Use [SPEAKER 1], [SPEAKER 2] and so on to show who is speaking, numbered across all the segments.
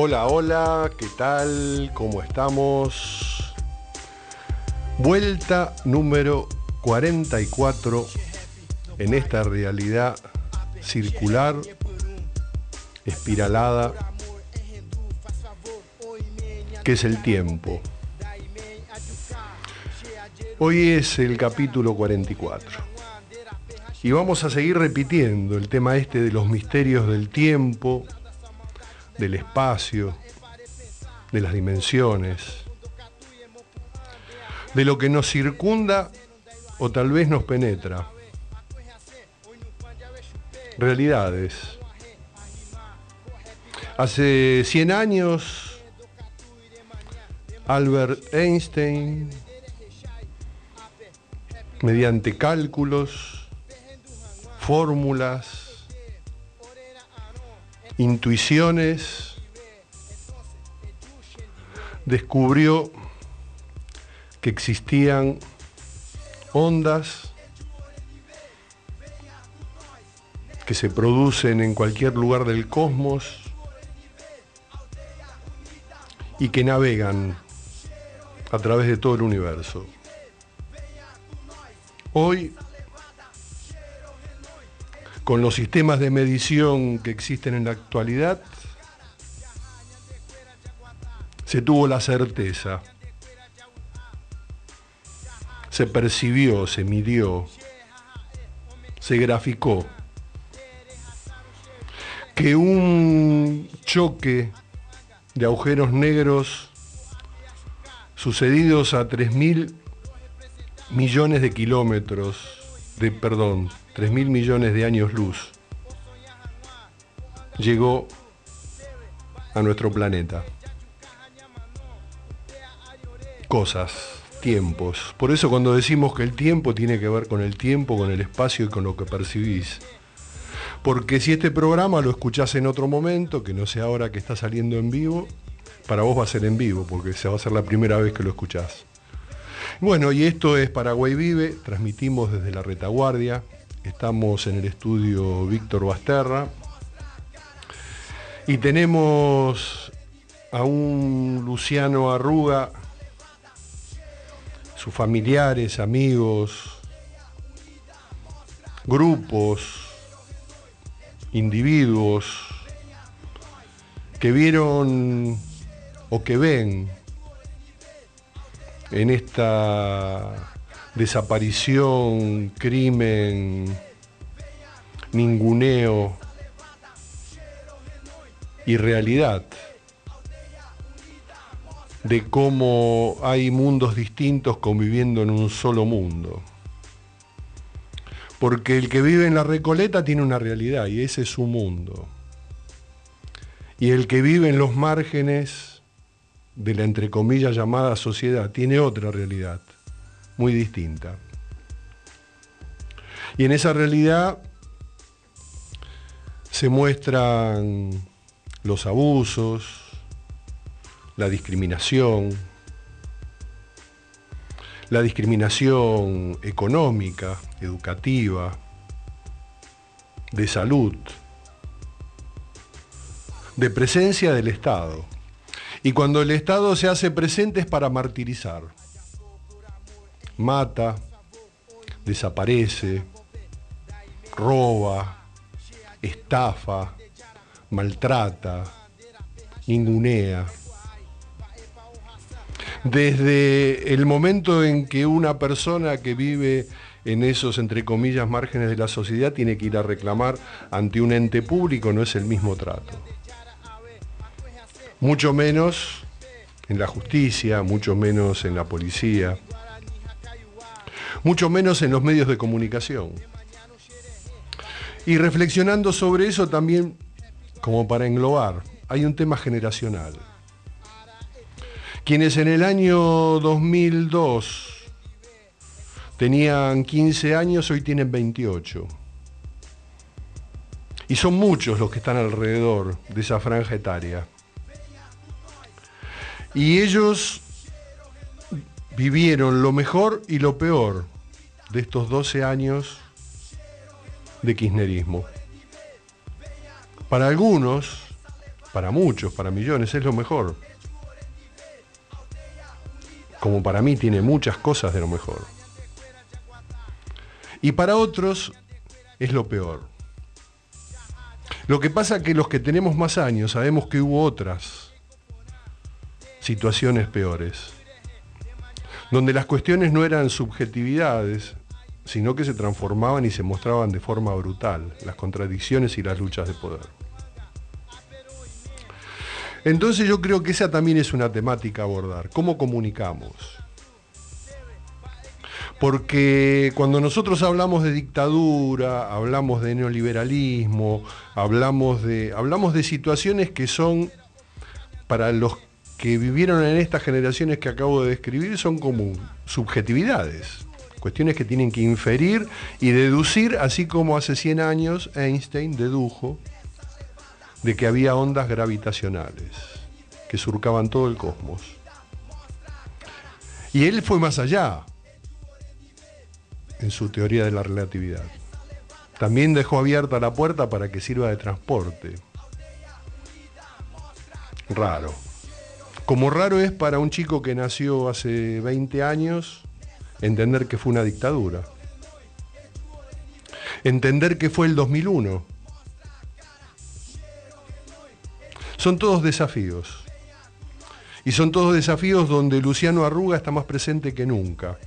[SPEAKER 1] Hola, hola, ¿qué tal? ¿Cómo estamos? Vuelta número 44 en esta realidad circular, espiralada, que es el tiempo. Hoy es el capítulo 44. Y vamos a seguir repitiendo el tema este de los misterios del tiempo, del espacio, de las dimensiones, de lo que nos circunda o tal vez nos penetra. Realidades. Hace 100 años, Albert Einstein mediante cálculos, fórmulas, intuiciones, descubrió que existían ondas que se producen en cualquier lugar del cosmos y que navegan a través de todo el universo. Hoy, con los sistemas de medición que existen en la actualidad, se tuvo la certeza, se percibió, se midió, se graficó que un choque de agujeros negros sucedidos a 3.000 millones de kilómetros, de, perdón, 3 mil millones de años luz, llegó a nuestro planeta. Cosas, tiempos. Por eso cuando decimos que el tiempo tiene que ver con el tiempo, con el espacio y con lo que percibís. Porque si este programa lo escuchás en otro momento, que no sea ahora que está saliendo en vivo, para vos va a ser en vivo, porque se va a ser la primera vez que lo escuchás. Bueno, y esto es Paraguay Vive, transmitimos desde la retaguardia, estamos en el estudio Víctor Basterra. Y tenemos a un Luciano Arruga, sus familiares, amigos, grupos, individuos que vieron o que ven en esta desaparición, crimen, ninguneo y realidad de cómo hay mundos distintos conviviendo en un solo mundo. Porque el que vive en la Recoleta tiene una realidad y ese es su mundo. Y el que vive en los márgenes de la entre comillas llamada sociedad tiene otra realidad, muy distinta. Y en esa realidad se muestran los abusos, la discriminación, la discriminación económica, educativa, de salud, de presencia del Estado. Y cuando el Estado se hace presente es para martirizar. Mata, desaparece, roba, estafa, maltrata, ningunea. Desde el momento en que una persona que vive en esos, entre comillas, márgenes de la sociedad tiene que ir a reclamar ante un ente público, no es el mismo trato mucho menos en la justicia, mucho menos en la policía, mucho menos en los medios de comunicación. Y reflexionando sobre eso también, como para englobar, hay un tema generacional. Quienes en el año 2002 tenían 15 años, hoy tienen 28. Y son muchos los que están alrededor de esa franja etaria. Y ellos vivieron lo mejor y lo peor de estos 12 años de kirchnerismo. Para algunos, para muchos, para millones, es lo mejor. Como para mí tiene muchas cosas de lo mejor. Y para otros es lo peor. Lo que pasa es que los que tenemos más años sabemos que hubo otras situaciones peores, donde las cuestiones no eran subjetividades, sino que se transformaban y se mostraban de forma brutal, las contradicciones y las luchas de poder. Entonces yo creo que esa también es una temática a abordar, cómo comunicamos. Porque cuando nosotros hablamos de dictadura, hablamos de neoliberalismo, hablamos de, hablamos de situaciones que son, para los que vivieron en estas generaciones que acabo de describir, son como subjetividades, cuestiones que tienen que inferir y deducir, así como hace 100 años Einstein dedujo de que había ondas gravitacionales que surcaban todo el cosmos. Y él fue más allá en su teoría de la relatividad. También dejó abierta la puerta para que sirva de transporte. Raro. Como raro es para un chico que nació hace 20 años entender que fue una dictadura. Entender que fue el 2001. Son todos desafíos. Y son todos desafíos donde Luciano Arruga está más presente que nunca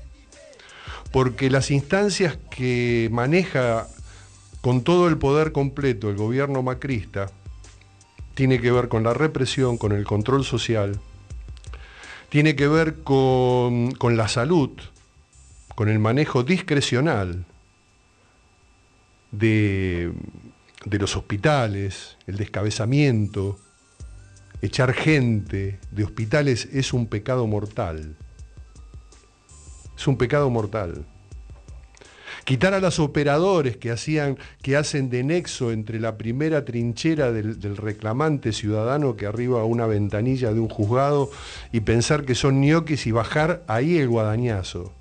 [SPEAKER 1] porque las instancias que maneja con todo el poder completo el gobierno macrista tiene que ver con la represión, con el control social, tiene que ver con, la salud, con el manejo discrecional de, de los hospitales, el descabezamiento, echar gente de hospitales es un pecado mortal. Es un pecado mortal. Quitar a los operadores que, hacían, que hacen de nexo entre la primera trinchera del, reclamante ciudadano que arriba a una ventanilla de un juzgado y pensar que son ñoquis y bajar ahí el guadañazo.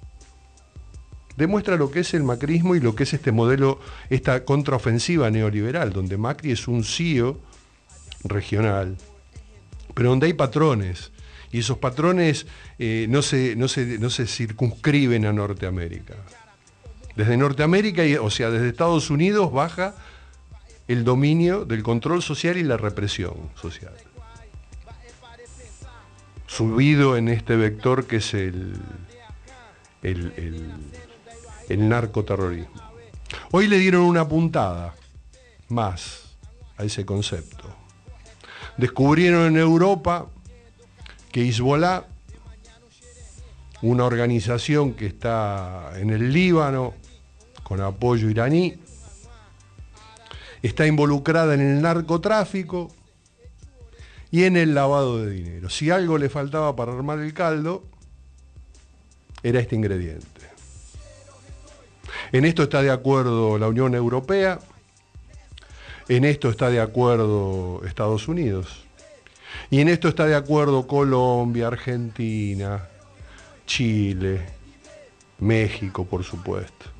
[SPEAKER 1] Demuestra lo que es el macrismo y lo que es este modelo, esta contraofensiva neoliberal, donde Macri es un CEO regional, pero donde hay patrones, y esos patrones eh, no, se, no, se, circunscriben a Norteamérica. Desde Norteamérica, o sea, desde Estados Unidos baja el dominio del control social y la represión social. Subido en este vector que es el, el, el, el narcoterrorismo. Hoy le dieron una puntada más a ese concepto. Descubrieron en Europa que Hezbollah, una organización que está en el Líbano con apoyo iraní, está involucrada en el narcotráfico y en el lavado de dinero. Si algo le faltaba para armar el caldo, era este ingrediente. En esto está de acuerdo la Unión Europea, en esto está de acuerdo Estados Unidos. Y en esto está de acuerdo Colombia, Argentina, Chile, México, por supuesto.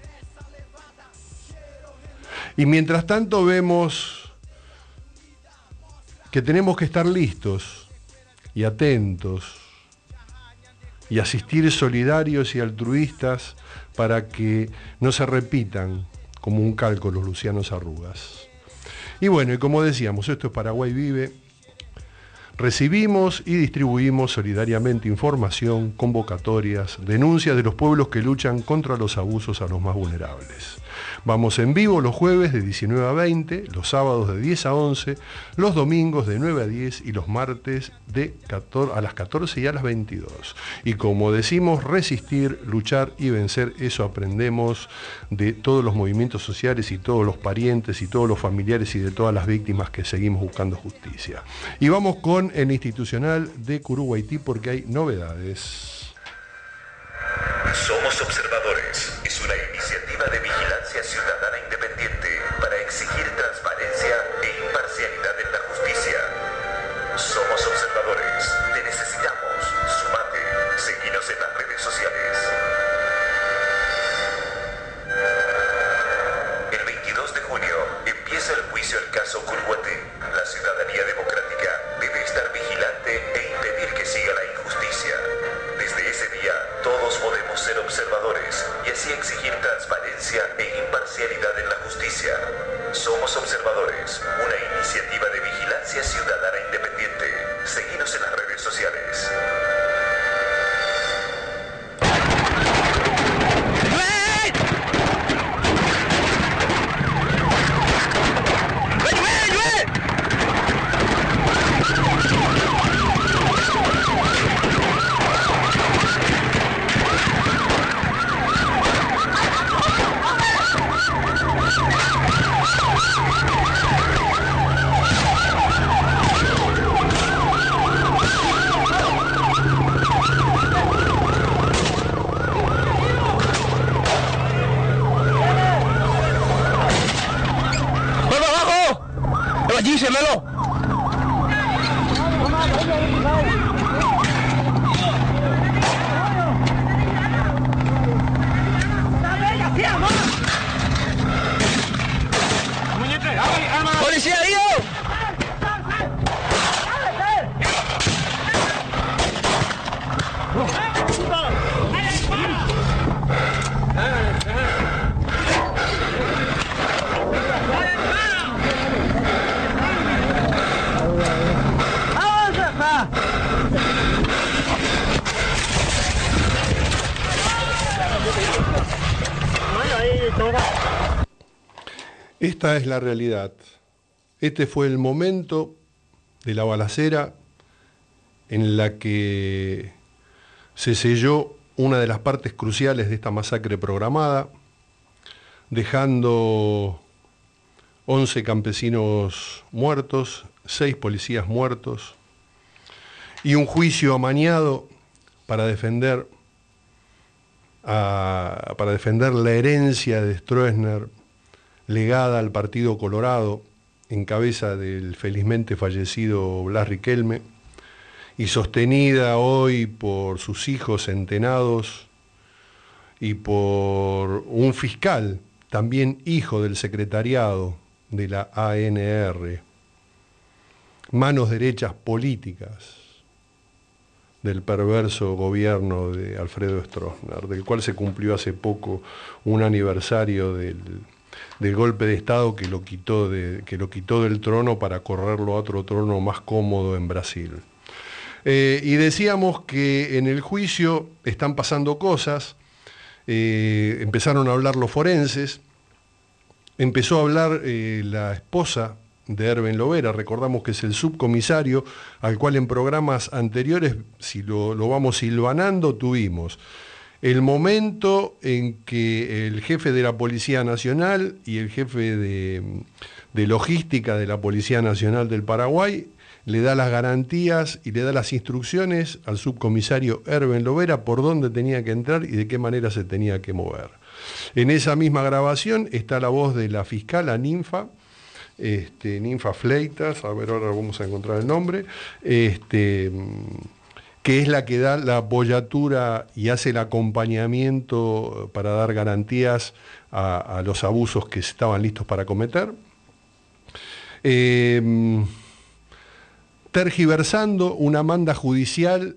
[SPEAKER 1] Y mientras tanto vemos que tenemos que estar listos y atentos y asistir solidarios y altruistas para que no se repitan como un calco los lucianos arrugas. Y bueno, y como decíamos, esto es Paraguay Vive. Recibimos y distribuimos solidariamente información, convocatorias, denuncias de los pueblos que luchan contra los abusos a los más vulnerables. Vamos en vivo los jueves de 19 a 20, los sábados de 10 a 11, los domingos de 9 a 10 y los martes de a las 14 y a las 22. Y como decimos, resistir, luchar y vencer, eso aprendemos de todos los movimientos sociales y todos los parientes y todos los familiares y de todas las víctimas que seguimos buscando justicia. Y vamos con el institucional de Curuguaití porque hay novedades.
[SPEAKER 2] Somos observadores. Es la
[SPEAKER 1] realidad. Este fue el momento de la balacera en la que se selló una de las partes cruciales de esta masacre programada, dejando 11 campesinos muertos, 6 policías muertos y un juicio amañado para defender, a- para defender la herencia de Stroessner legada al Partido Colorado en cabeza del felizmente fallecido Blas Riquelme y sostenida hoy por sus hijos centenados y por un fiscal, también hijo del secretariado de la ANR, manos derechas políticas del perverso gobierno de Alfredo Stroessner, del cual se cumplió hace poco un aniversario del, del golpe de Estado que lo, quitó de- que lo quitó del trono para correrlo a otro trono más cómodo en Brasil. Eh, y decíamos que en el juicio están pasando cosas, eh, empezaron a hablar los forenses, empezó a hablar eh, la esposa de Erben Lovera, recordamos que es el subcomisario al cual en programas anteriores, si lo, lo vamos silvanando, tuvimos el momento en que el jefe de la Policía Nacional y el jefe de, logística de la Policía Nacional del Paraguay le da las garantías y le da las instrucciones al subcomisario Erben Lovera por dónde tenía que entrar y de qué manera se tenía que mover. En esa misma grabación está la voz de la fiscal, la ninfa, este, ninfa Fleitas, a ver ahora vamos a encontrar el nombre, este, que es la que da la apoyatura y hace el acompañamiento para dar garantías a, los abusos que estaban listos para cometer. Eh, tergiversando una manda judicial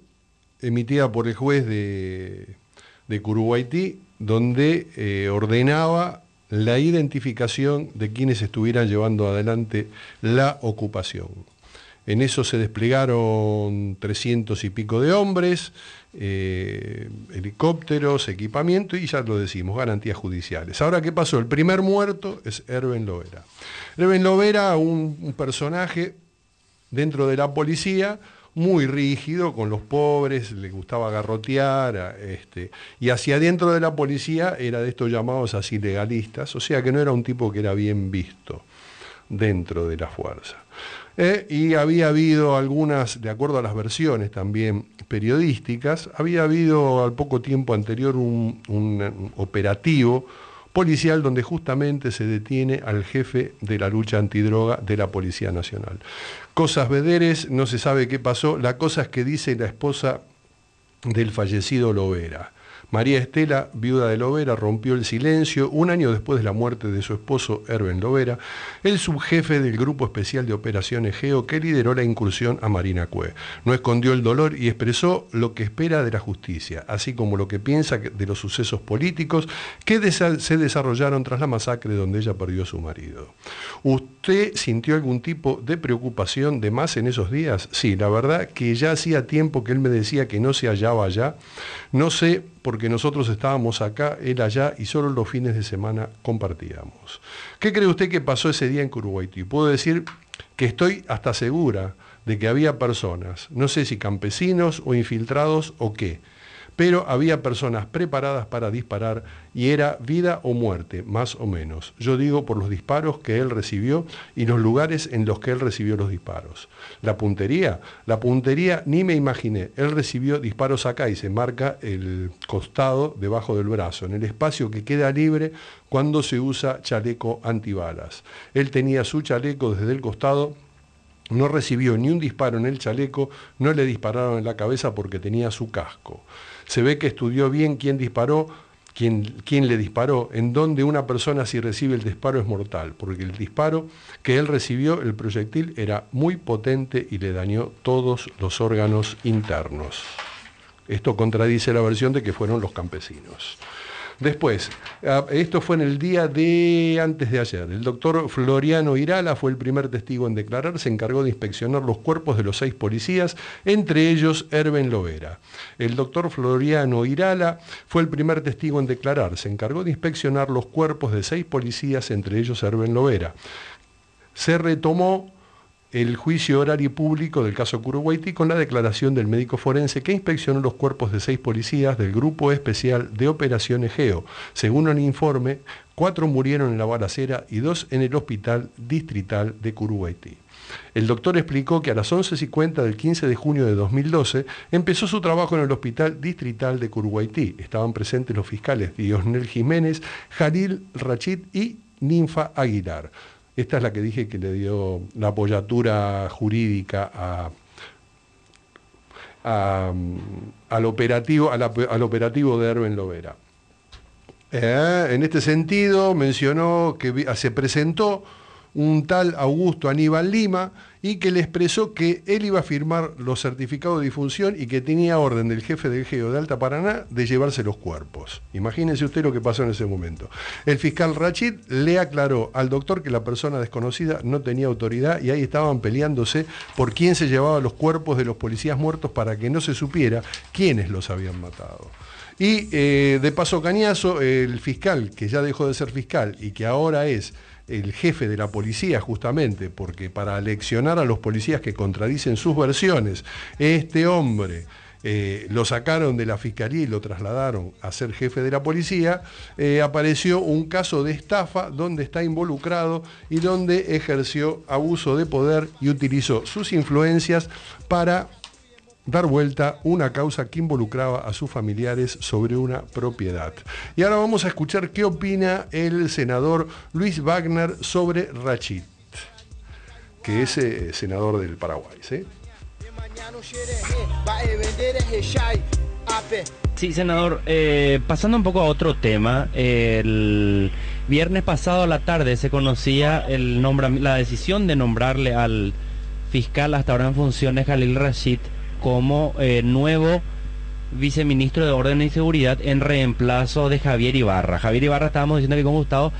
[SPEAKER 1] emitida por el juez de, de donde eh, ordenaba la identificación de quienes estuvieran llevando adelante la ocupación. En eso se desplegaron 300 y pico de hombres, eh, helicópteros, equipamiento y ya lo decimos, garantías judiciales. Ahora, ¿qué pasó? El primer muerto es Erben Lovera. Erben Lovera, un, personaje dentro de la policía, muy rígido con los pobres, le gustaba garrotear, este, y hacia adentro de la policía era de estos llamados así legalistas, o sea que no era un tipo que era bien visto dentro de la fuerza. Eh, y había habido algunas, de acuerdo a las versiones también periodísticas, había habido al poco tiempo anterior un, un operativo policial donde justamente se detiene al jefe de la lucha antidroga de la Policía Nacional. Cosas vederes, no se sabe qué pasó, la cosa es que dice la esposa del fallecido Lovera. María Estela, viuda de Lovera, rompió el silencio un año después de la muerte de su esposo Erben Lovera, el subjefe del Grupo Especial de Operaciones Geo que lideró la incursión a Marina Cue. No escondió el dolor y expresó lo que espera de la justicia, así como lo que piensa de los sucesos políticos que se desarrollaron tras la masacre donde ella perdió a su marido. ¿Usted sintió algún tipo de preocupación de más en esos días? Sí, la verdad que ya hacía tiempo que él me decía que no se hallaba allá. No sé porque nosotros estábamos acá, él allá, y solo los fines de semana compartíamos. ¿Qué cree usted que pasó ese día en Curuguaití? Puedo decir que estoy hasta segura de que había personas, no sé si campesinos o infiltrados o qué, pero había personas preparadas para disparar y era vida o muerte, más o menos. Yo digo por los disparos que él recibió y los lugares en los que él recibió los disparos. La puntería, la puntería ni me imaginé. Él recibió disparos acá y se marca el costado debajo del brazo, en el espacio que queda libre cuando se usa chaleco antibalas. Él tenía su chaleco desde el costado no recibió ni un disparo en el chaleco, no le dispararon en la cabeza porque tenía su casco. Se ve que estudió bien quién disparó, quién, quién, le disparó, en donde una persona si recibe el disparo es mortal, porque el disparo que él recibió, el proyectil, era muy potente y le dañó todos los órganos internos. Esto contradice la versión de que fueron los campesinos. Después, ah, esto fue en el día de antes de ayer. El doctor Floriano Irala fue el primer testigo en declarar, se encargó de inspeccionar los cuerpos de los seis policías, entre ellos Erben Lovera. El doctor Floriano Irala fue el primer testigo en declarar, se encargó de inspeccionar los cuerpos de seis policías, entre ellos Erben Lovera. Se retomó el juicio horario público del caso Curuguaití con la declaración del médico forense que inspeccionó los cuerpos de seis policías del Grupo Especial de Operaciones GEO. Según el informe, cuatro murieron en la balacera y dos en el Hospital Distrital de Curuguaití. El doctor explicó que a las 11.50 del 15 de junio de 2012 empezó su trabajo en el Hospital Distrital de Curuguaití. Estaban presentes los fiscales Diosnel Jiménez, Jalil Rachid y Ninfa Aguilar. Esta es la que dije que le dio la apoyatura jurídica al, operativo, al, operativo de Erben Lovera. Eh, en este sentido, mencionó que se presentó un tal Augusto Aníbal Lima y que le expresó que él iba a firmar los certificados de difunción y que tenía orden del jefe del GEO de Alta Paraná de llevarse los cuerpos. Imagínense usted lo que pasó en ese momento. El fiscal Rachid le aclaró al doctor que la persona desconocida no tenía autoridad y ahí estaban peleándose por quién se llevaba los cuerpos de los policías muertos para que no se supiera quiénes los habían matado. Y eh, de paso cañazo, el fiscal, que ya dejó de ser fiscal y que ahora es el jefe de la policía justamente, porque para leccionar a los policías que contradicen sus versiones, este hombre eh, lo sacaron de la fiscalía y lo trasladaron a ser jefe de la policía, eh, apareció un caso de estafa donde está involucrado y donde ejerció abuso de poder y utilizó sus influencias para dar vuelta una causa que involucraba a sus familiares sobre una propiedad. Y ahora vamos a escuchar qué opina el senador Luis Wagner sobre Rachid, que es eh, senador del Paraguay.
[SPEAKER 3] ¿sí? senador, eh, pasando un poco a otro tema, el viernes pasado a la tarde se conocía la decisión de nombrarle al fiscal hasta ahora en funciones Jalil Rashid como eh, nuevo viceministro de Orden y Seguridad en reemplazo de Javier Ibarra. Javier Ibarra, estábamos diciendo que con Gustavo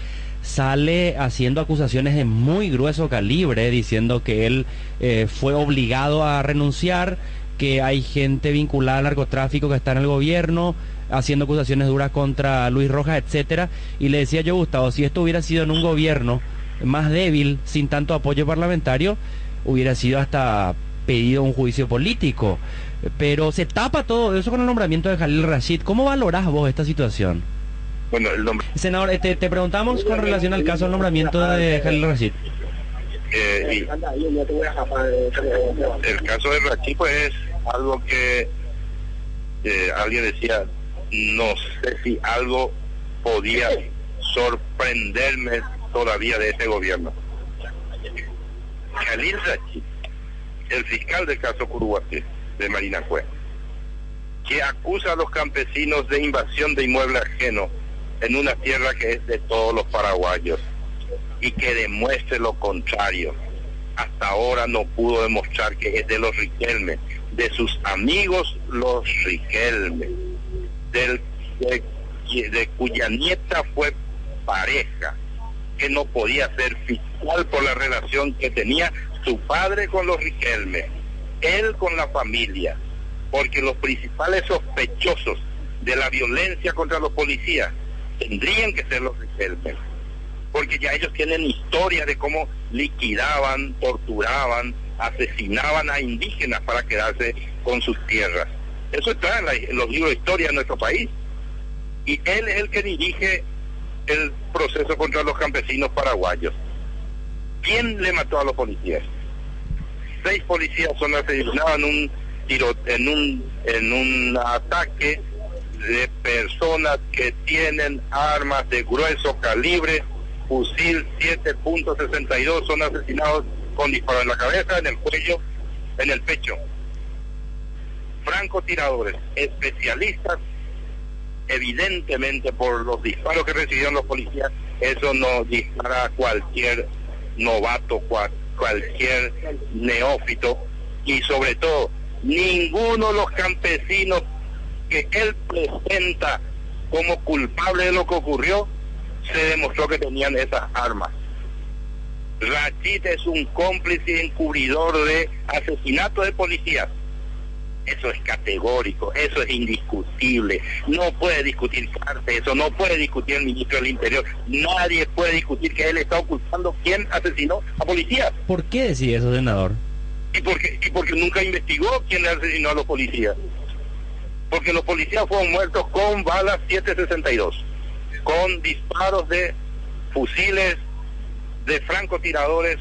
[SPEAKER 3] sale haciendo acusaciones de muy grueso calibre, diciendo que él eh, fue obligado a renunciar, que hay gente vinculada al narcotráfico que está en el gobierno, haciendo acusaciones duras contra Luis Rojas, etcétera. Y le decía yo, Gustavo, si esto hubiera sido en un gobierno más débil, sin tanto apoyo parlamentario, hubiera sido hasta pedido un juicio político. Pero se tapa todo eso con el nombramiento de Jalil Rashid. ¿Cómo valorás vos esta situación?
[SPEAKER 4] Bueno, el nombre...
[SPEAKER 3] Senador, este, te preguntamos con relación al caso del nombramiento de Jalil Rashid.
[SPEAKER 4] Eh, el caso de Rashid pues es algo que eh, alguien decía, no sé si algo podía sorprenderme todavía de este gobierno. Jalil Rashid el fiscal del caso Curuguaté, de Marina Cue, que acusa a los campesinos de invasión de inmueble ajeno en una tierra que es de todos los paraguayos y que demuestre lo contrario. Hasta ahora no pudo demostrar que es de los Riquelme, de sus amigos los Riquelme, del, de, de cuya nieta fue pareja, que no podía ser fiscal por la relación que tenía su padre con los Riquelme, él con la familia, porque los principales sospechosos de la violencia contra los policías tendrían que ser los Riquelme, porque ya ellos tienen historia de cómo liquidaban, torturaban, asesinaban a indígenas para quedarse con sus tierras. Eso está en, en los libros de historia de nuestro país. Y él es el que dirige el proceso contra los campesinos paraguayos. ¿Quién le mató a los policías? Seis policías son asesinados en un tiro, en un en un ataque de personas que tienen armas de grueso calibre, fusil 7.62, son asesinados con disparo en la cabeza, en el cuello, en el pecho. Francotiradores, especialistas evidentemente por los disparos que recibieron los policías, eso no dispara a cualquier novato, cual, cualquier neófito y sobre todo ninguno de los campesinos que él presenta como culpable de lo que ocurrió se demostró que tenían esas armas. Rachid es un cómplice encubridor de asesinato de policías. Eso es categórico, eso es indiscutible. No puede discutir Carte, eso no puede discutir el ministro del Interior. Nadie puede discutir que él está ocultando quién asesinó a policías.
[SPEAKER 3] ¿Por qué decía eso, senador?
[SPEAKER 4] Y porque, y porque nunca investigó quién asesinó a los policías. Porque los policías fueron muertos con balas 762, con disparos de fusiles, de francotiradores,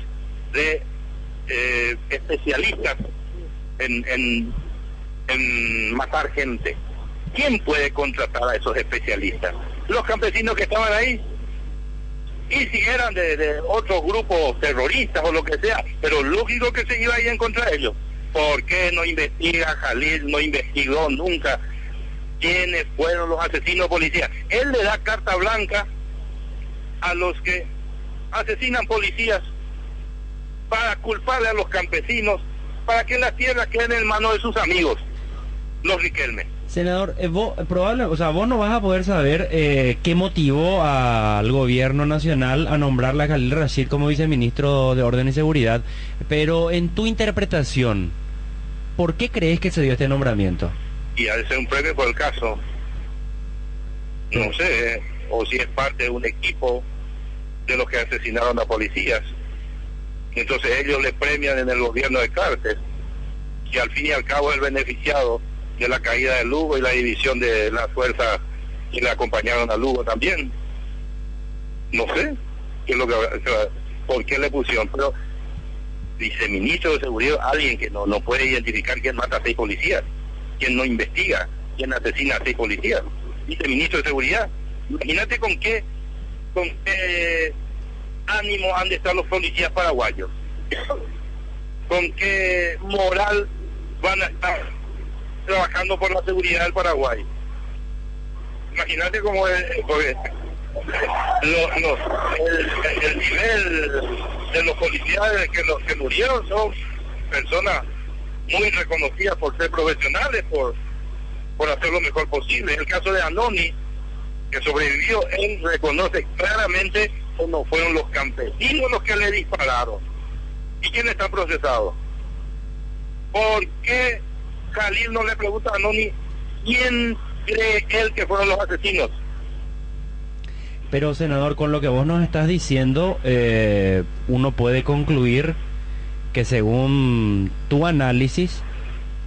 [SPEAKER 4] de eh, especialistas en, en en matar gente. ¿Quién puede contratar a esos especialistas? Los campesinos que estaban ahí. Y si eran de, otros grupos terroristas o lo que sea, pero lógico que se iba a ir en contra de ellos. ¿Por qué no investiga Jalil? No investigó nunca quiénes fueron los asesinos policías. Él le da carta blanca a los que asesinan policías para culparle a los campesinos, para que las tierras queden en manos de sus amigos los Riquelme.
[SPEAKER 3] Senador, eh, vos, probable, o sea, vos no vas a poder saber eh, qué motivó al gobierno nacional a nombrar a Khalil Rashid como viceministro de Orden y Seguridad, pero en tu interpretación, ¿por qué crees que se dio este nombramiento?
[SPEAKER 4] Y ha de ser un premio por el caso. No sé, eh, o si es parte de un equipo de los que asesinaron a policías. Entonces ellos le premian en el gobierno de Cartes, que al fin y al cabo es el beneficiado de la caída de Lugo y la división de las fuerzas que le acompañaron a Lugo también. No sé qué es lo que, por qué le pusieron, pero viceministro de seguridad, alguien que no, no puede identificar quién mata a seis policías, quién no investiga, quién asesina a seis policías, viceministro de seguridad. Imagínate con qué, con qué ánimo han de estar los policías paraguayos, con qué moral van a estar trabajando por la seguridad del Paraguay. Imagínate cómo es, el, el, nivel de los policías que, los, que murieron son personas muy reconocidas por ser profesionales, por, por hacer lo mejor posible. El caso de Anoni, que sobrevivió, él reconoce claramente que fueron los campesinos los que le dispararon. ¿Y quién está procesado? ¿Por qué Jalil no le pregunta a Noni quién cree él que fueron los asesinos.
[SPEAKER 3] Pero senador, con lo que vos nos estás diciendo, eh, uno puede concluir que según tu análisis,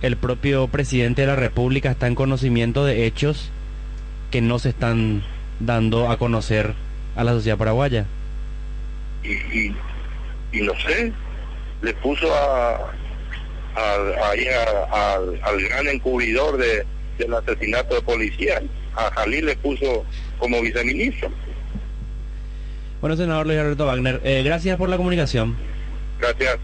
[SPEAKER 3] el propio presidente de la República está en conocimiento de hechos que no se están dando a conocer a la sociedad paraguaya.
[SPEAKER 4] Y, y, y no sé, le puso a, al, al, gran encubridor de, del asesinato de policía. A Jalil le puso como viceministro.
[SPEAKER 3] Bueno, senador Luis Alberto Wagner, eh, gracias por la comunicación.
[SPEAKER 4] Gracias.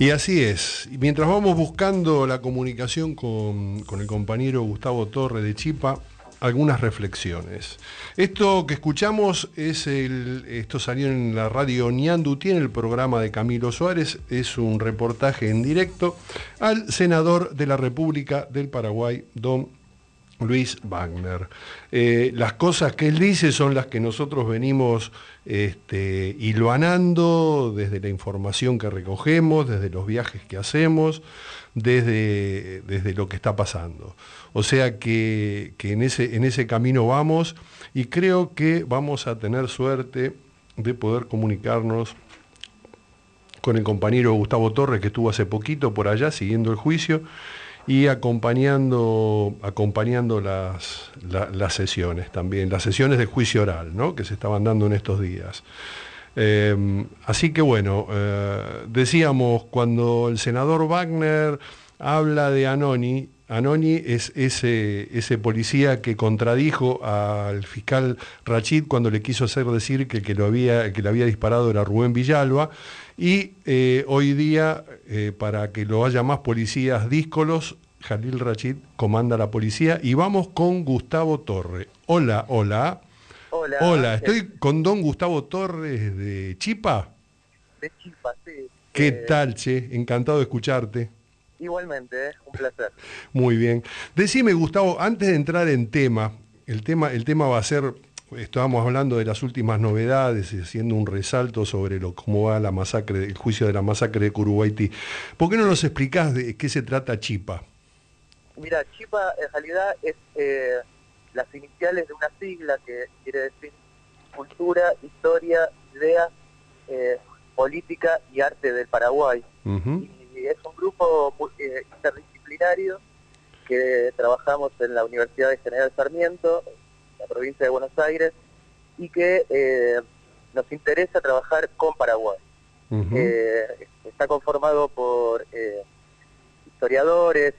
[SPEAKER 1] Y así es. Mientras vamos buscando la comunicación con, con el compañero Gustavo Torre de Chipa, algunas reflexiones. Esto que escuchamos es el, esto salió en la radio Ñanduti, en el programa de Camilo Suárez, es un reportaje en directo al senador de la República del Paraguay, don Luis Wagner. Eh, las cosas que él dice son las que nosotros venimos este, hilvanando desde la información que recogemos, desde los viajes que hacemos, desde, desde lo que está pasando. O sea que, en, ese, en ese camino vamos y creo que vamos a tener suerte de poder comunicarnos con el compañero Gustavo Torres, que estuvo hace poquito por allá siguiendo el juicio y acompañando, acompañando las, las sesiones también, las sesiones de juicio oral ¿no? que se estaban dando en estos días. Eh, así que bueno, eh, decíamos, cuando el senador Wagner habla de Anoni, Anoni es ese, ese policía que contradijo al fiscal Rachid cuando le quiso hacer decir que el que, lo había, que le había disparado era Rubén Villalba. Y eh, hoy día, eh, para que lo haya más policías díscolos, Jalil Rachid comanda la policía. Y vamos con Gustavo Torre. Hola, hola.
[SPEAKER 5] Hola.
[SPEAKER 1] Hola, estoy con don Gustavo Torres de Chipa.
[SPEAKER 5] De Chipa, sí.
[SPEAKER 1] ¿Qué
[SPEAKER 5] Eh,
[SPEAKER 1] tal, che? Encantado de escucharte.
[SPEAKER 5] Igualmente, ¿eh? un placer.
[SPEAKER 1] Muy bien. Decime, Gustavo, antes de entrar en tema, el tema, el tema va a ser, estábamos hablando de las últimas novedades, haciendo un resalto sobre lo, cómo va la masacre, el juicio de la masacre de Curuguaití. ¿Por qué no nos explicás de qué se trata Chipa?
[SPEAKER 5] Mira, Chipa en realidad es eh, las iniciales de una sigla que quiere decir cultura, historia, idea, eh, política y arte del Paraguay. Es un grupo eh, interdisciplinario que trabajamos en la Universidad de General Sarmiento, en la provincia de Buenos Aires, y que eh, nos interesa trabajar con Paraguay. Eh, está conformado por historiadores,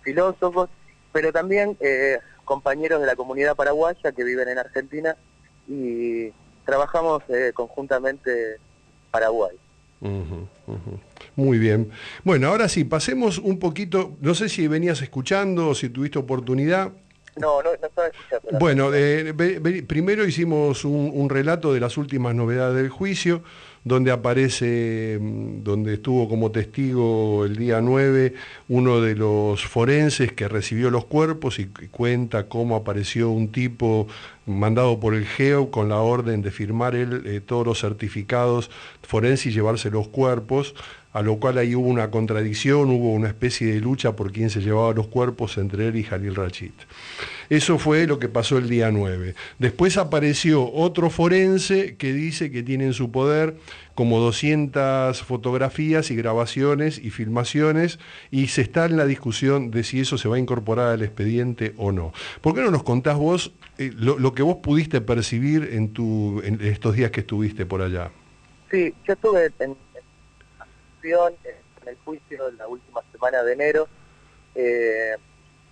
[SPEAKER 5] filósofos, pero también compañeros de la comunidad paraguaya que viven en Argentina y trabajamos conjuntamente Paraguay.
[SPEAKER 1] Muy bien. Bueno, ahora sí, pasemos un poquito, no sé si venías escuchando o si tuviste oportunidad.
[SPEAKER 5] No, no, no estaba escuchando.
[SPEAKER 1] Bueno, eh, primero hicimos un, un relato de las últimas novedades del juicio, donde aparece, mm, donde estuvo como testigo el día 9 uno de los forenses que recibió los cuerpos y, y cuenta cómo apareció un tipo mandado por el GEO con la orden de firmar él eh, todos los certificados forenses y llevarse los cuerpos, a lo cual ahí hubo una contradicción, hubo una especie de lucha por quién se llevaba los cuerpos entre él y Jalil Rachid. Eso fue lo que pasó el día 9. Después apareció otro forense que dice que tiene en su poder como 200 fotografías y grabaciones y filmaciones y se está en la discusión de si eso se va a incorporar al expediente o no. ¿Por qué no nos contás vos eh, lo, lo que vos pudiste percibir en, tu, en estos días que estuviste por allá?
[SPEAKER 5] Sí, yo estuve en el juicio en la última semana de enero. Eh,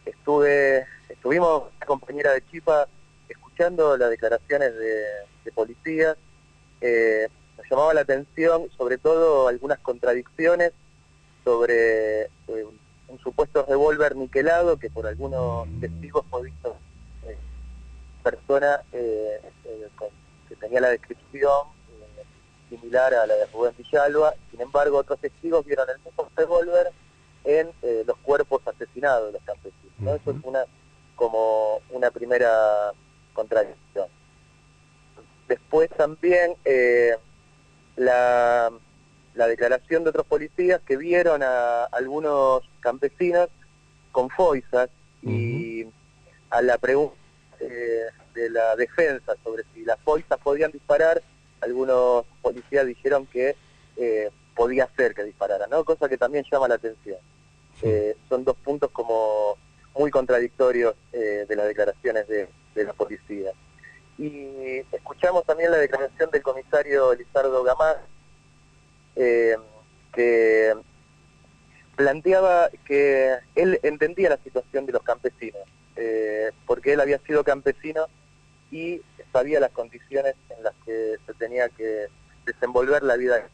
[SPEAKER 5] estuve, estuvimos una compañera de Chipa escuchando las declaraciones de, de policías. Eh, nos llamaba la atención sobre todo algunas contradicciones sobre eh, un, supuesto revólver niquelado que por algunos testigos fue visto persona que tenía la descripción similar a la de Rubén Villalba, sin embargo otros testigos vieron el mismo revólver en eh, los cuerpos asesinados de los campesinos. ¿no? Eso es una como una primera contradicción. Después también eh, la, la declaración de otros policías que vieron a algunos campesinos con foizas y a la pregunta eh, de la defensa sobre si las foizas podían disparar, algunos policías dijeron que eh, podía ser que dispararan, ¿no? cosa que también llama la atención. Eh, son dos puntos como muy contradictorios eh, de las declaraciones de, de la policía. Y escuchamos también la declaración del comisario Lizardo Gamás, que planteaba que él entendía la situación de los campesinos, porque él había sido campesino y sabía las condiciones en las que se tenía que desenvolver la vida.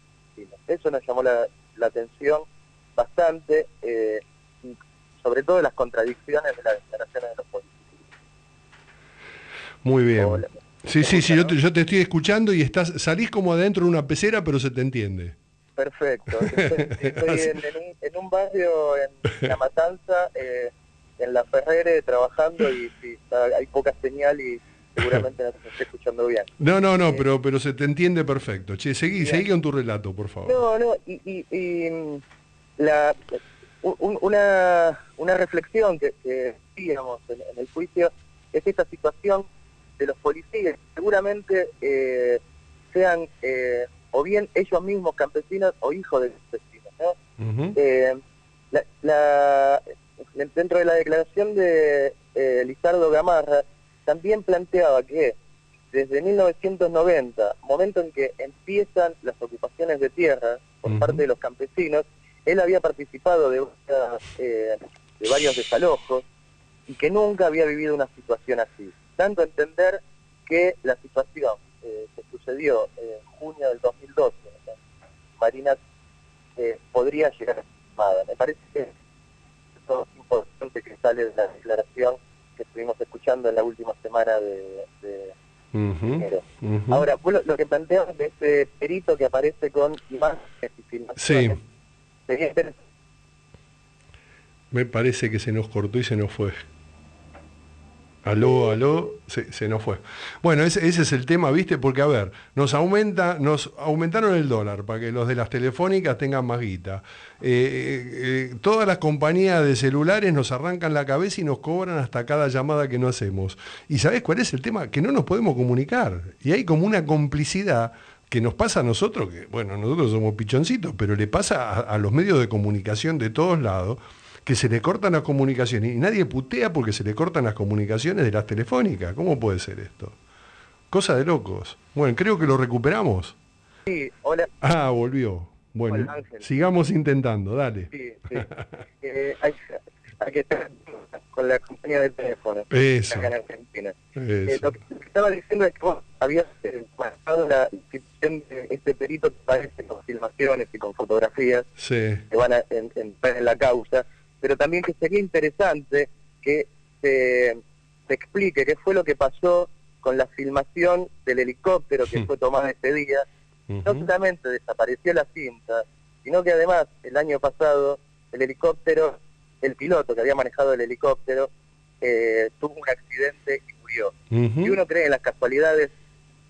[SPEAKER 5] Eso nos llamó la, la atención bastante, eh, sobre todo las contradicciones de las declaraciones de los políticos.
[SPEAKER 1] Muy bien.
[SPEAKER 5] Hola.
[SPEAKER 1] Sí, sí, sí, yo te, yo te estoy escuchando y estás, salís como adentro de una pecera, pero se te entiende.
[SPEAKER 5] Perfecto. Estoy, estoy en, en un, en un barrio en La Matanza, eh, en La Ferrere, trabajando y sí, está- hay poca señal y seguramente no se escuchando bien.
[SPEAKER 1] No, no, no, pero, pero se te entiende perfecto. Che, seguí, seguí con tu relato, por favor.
[SPEAKER 5] No, no, y, y- y, mm, la, un- una, una reflexión que, que hacíamos en, en el juicio es esta situación de los policías, seguramente eh, sean eh, o bien ellos mismos campesinos o hijos de campesinos, ¿no? Eh, la- la- dentro de la declaración de eh, Lizardo Gamarra, también planteaba que desde 1990, momento en que empiezan las ocupaciones de tierra por parte de los campesinos, él había participado de, eh, de varios desalojos y que nunca había vivido una situación así. Tanto entender que la situación eh, que sucedió en junio del 2012 en Marina eh, podría llegar a ser. Me parece que es importante que sale de la declaración que estuvimos escuchando en la última semana de, enero. Ahora, vos lo, lo que planteabas de ese perito que aparece con imágenes y filmaciones,
[SPEAKER 1] Sí.
[SPEAKER 5] sería interesante
[SPEAKER 1] Me parece que se nos cortó y se nos fue. Aló, aló, se, nos fue. Bueno, ese, es el tema, ¿viste? Porque, a ver, nos aumenta, nos aumentaron el dólar para que los de las telefónicas tengan más guita. Eh, eh, eh, todas las compañías de celulares nos arrancan la cabeza y nos cobran hasta cada llamada que no hacemos. ¿Y sabés cuál es el tema? Que no nos podemos comunicar. Y hay como una complicidad que nos pasa a nosotros, que bueno, nosotros somos pichoncitos, pero le pasa a los medios de comunicación de todos lados, que se le cortan las comunicaciones y nadie putea porque se le cortan las comunicaciones de las telefónicas. ¿Cómo puede ser esto? Cosa de locos. Bueno, creo que lo recuperamos.
[SPEAKER 5] Sí, hola,
[SPEAKER 1] Ah, volvió. Bueno,
[SPEAKER 5] Hola,
[SPEAKER 1] sigamos intentando, dale.
[SPEAKER 5] sí, sí. Eh, hay, hay que estar con la compañía de teléfono
[SPEAKER 1] Eso.
[SPEAKER 5] acá en Argentina. Eh,
[SPEAKER 1] Eso.
[SPEAKER 5] lo que lo que estaba diciendo es que vos habías eh, manejado la de este perito que parece con filmaciones y con fotografías
[SPEAKER 1] Sí.
[SPEAKER 5] que van a en- entrar en la causa, pero también que sería interesante que se, se explique qué fue lo que pasó con la filmación del helicóptero que
[SPEAKER 1] Hmm.
[SPEAKER 5] fue tomada ese día. No solamente desapareció la cinta, sino que además el año pasado el helicóptero, el piloto que había manejado el helicóptero, eh, tuvo un accidente y murió.
[SPEAKER 1] Ujú.
[SPEAKER 5] Si uno cree en las casualidades,